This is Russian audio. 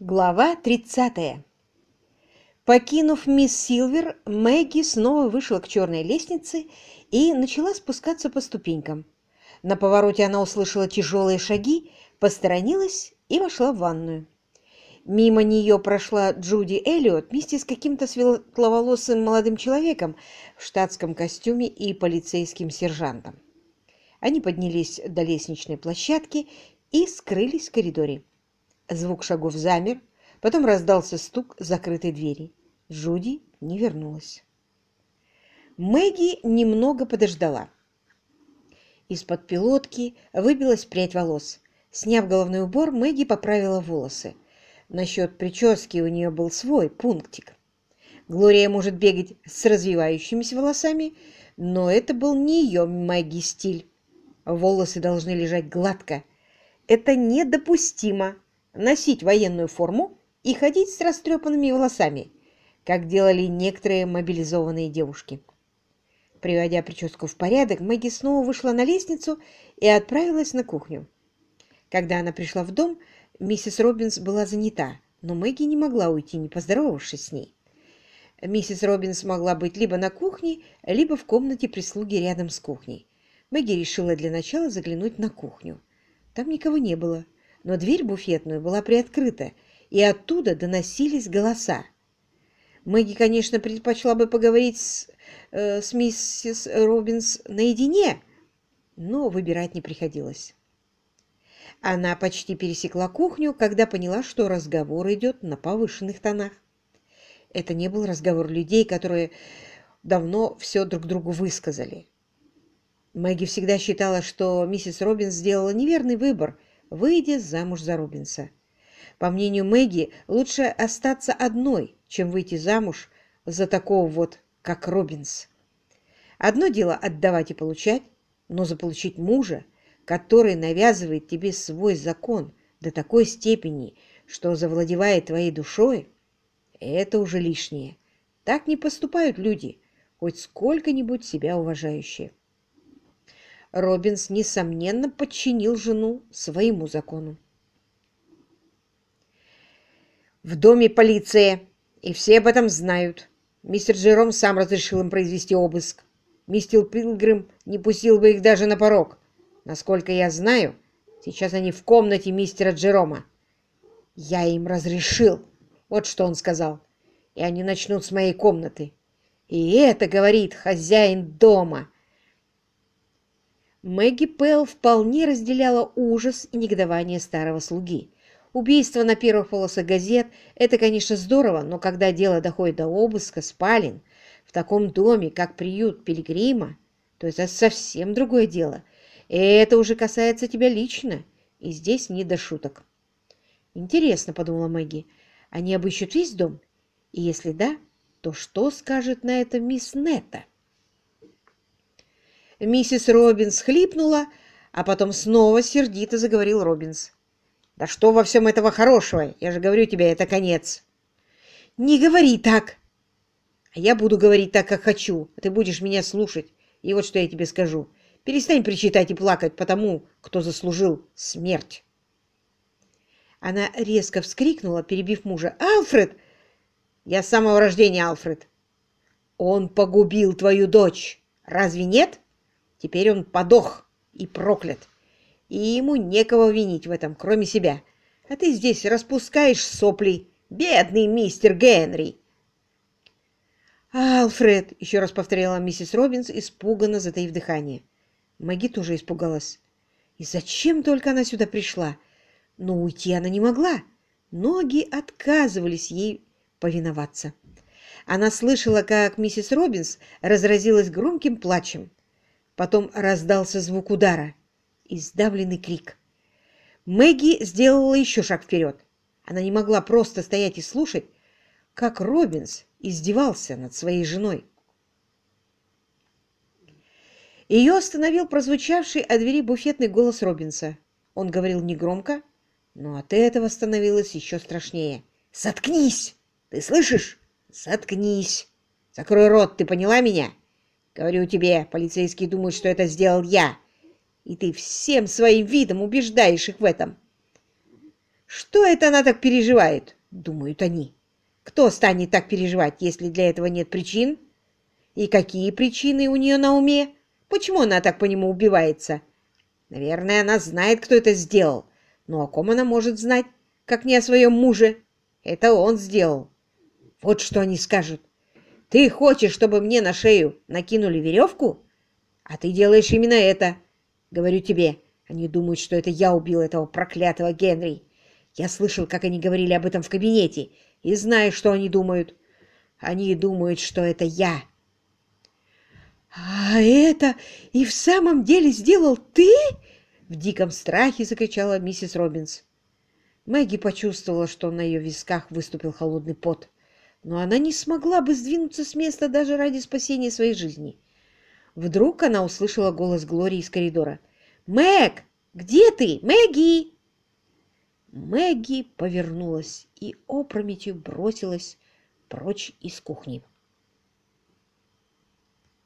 Глава 30. Покинув мисс Силвер, Мэгги снова вышла к черной лестнице и начала спускаться по ступенькам. На повороте она услышала тяжелые шаги, посторонилась и вошла в ванную. Мимо нее прошла Джуди Эллиот вместе с каким-то светловолосым молодым человеком в штатском костюме и полицейским сержантом. Они поднялись до лестничной площадки и скрылись в коридоре. Звук шагов замер, потом раздался стук закрытой двери. Джуди не вернулась. Мэгги немного подождала. Из-под пилотки выбилась прядь волос. Сняв головной убор, Мэгги поправила волосы. Насчет прически у нее был свой пунктик. Глория может бегать с развивающимися волосами, но это был не ее Мэгги стиль. Волосы должны лежать гладко. Это недопустимо носить военную форму и ходить с растрепанными волосами, как делали некоторые мобилизованные девушки. Приводя прическу в порядок, Мэгги снова вышла на лестницу и отправилась на кухню. Когда она пришла в дом, миссис Робинс была занята, но Мэгги не могла уйти, не поздоровавшись с ней. Миссис Робинс могла быть либо на кухне, либо в комнате прислуги рядом с кухней. Мэгги решила для начала заглянуть на кухню. Там никого не было но дверь буфетную была приоткрыта, и оттуда доносились голоса. Мэгги, конечно, предпочла бы поговорить с, э, с миссис Робинс наедине, но выбирать не приходилось. Она почти пересекла кухню, когда поняла, что разговор идет на повышенных тонах. Это не был разговор людей, которые давно все друг другу высказали. Мэгги всегда считала, что миссис Робинс сделала неверный выбор – выйдя замуж за Робинса. По мнению Мэгги, лучше остаться одной, чем выйти замуж за такого вот, как Робинс. Одно дело отдавать и получать, но заполучить мужа, который навязывает тебе свой закон до такой степени, что завладевает твоей душой, это уже лишнее. Так не поступают люди, хоть сколько-нибудь себя уважающие. Робинс, несомненно, подчинил жену своему закону. В доме полиция, и все об этом знают. Мистер Джером сам разрешил им произвести обыск. Мистер Пилгрим не пустил бы их даже на порог. Насколько я знаю, сейчас они в комнате мистера Джерома. Я им разрешил. Вот что он сказал. И они начнут с моей комнаты. И это, говорит хозяин дома. Мэгги Пэл вполне разделяла ужас и негодование старого слуги. Убийство на первых полосах газет – это, конечно, здорово, но когда дело доходит до обыска спален в таком доме, как приют Пилигрима, то это совсем другое дело. И это уже касается тебя лично, и здесь не до шуток. «Интересно», — подумала Мэгги, — «они обыщут весь дом? И если да, то что скажет на это мисс Нетта?» Миссис Робинс хлипнула, а потом снова сердито заговорил Робинс. «Да что во всем этого хорошего? Я же говорю тебе, это конец!» «Не говори так!» «А я буду говорить так, как хочу, ты будешь меня слушать. И вот что я тебе скажу. Перестань причитать и плакать по тому, кто заслужил смерть!» Она резко вскрикнула, перебив мужа. «Алфред!» «Я с самого рождения, Алфред!» «Он погубил твою дочь! Разве нет?» Теперь он подох и проклят, и ему некого винить в этом, кроме себя. А ты здесь распускаешь сопли, бедный мистер Генри. «Алфред!» — еще раз повторяла миссис Робинс, испуганно затаив дыхание. Мэгги тоже испугалась. И зачем только она сюда пришла? Но уйти она не могла. Ноги отказывались ей повиноваться. Она слышала, как миссис Робинс разразилась громким плачем. Потом раздался звук удара и сдавленный крик. Мэгги сделала еще шаг вперед. Она не могла просто стоять и слушать, как Робинс издевался над своей женой. Ее остановил прозвучавший от двери буфетный голос Робинса. Он говорил негромко, но от этого становилось еще страшнее. «Заткнись! Ты слышишь? Заткнись! Закрой рот, ты поняла меня?» Говорю тебе, полицейские думают, что это сделал я, и ты всем своим видом убеждаешь их в этом. Что это она так переживает? Думают они. Кто станет так переживать, если для этого нет причин? И какие причины у нее на уме? Почему она так по нему убивается? Наверное, она знает, кто это сделал. Но о ком она может знать, как не о своем муже? Это он сделал. Вот что они скажут. Ты хочешь, чтобы мне на шею накинули веревку? А ты делаешь именно это. Говорю тебе, они думают, что это я убил этого проклятого Генри. Я слышал, как они говорили об этом в кабинете, и знаю, что они думают. Они думают, что это я. «А это и в самом деле сделал ты?» В диком страхе закричала миссис Робинс. Мэгги почувствовала, что на ее висках выступил холодный пот, но она не смогла бы сдвинуться с места даже ради спасения своей жизни. Вдруг она услышала голос Глории из коридора. «Мэг, где ты? Мэгги!» Мэгги повернулась и опрометью бросилась прочь из кухни.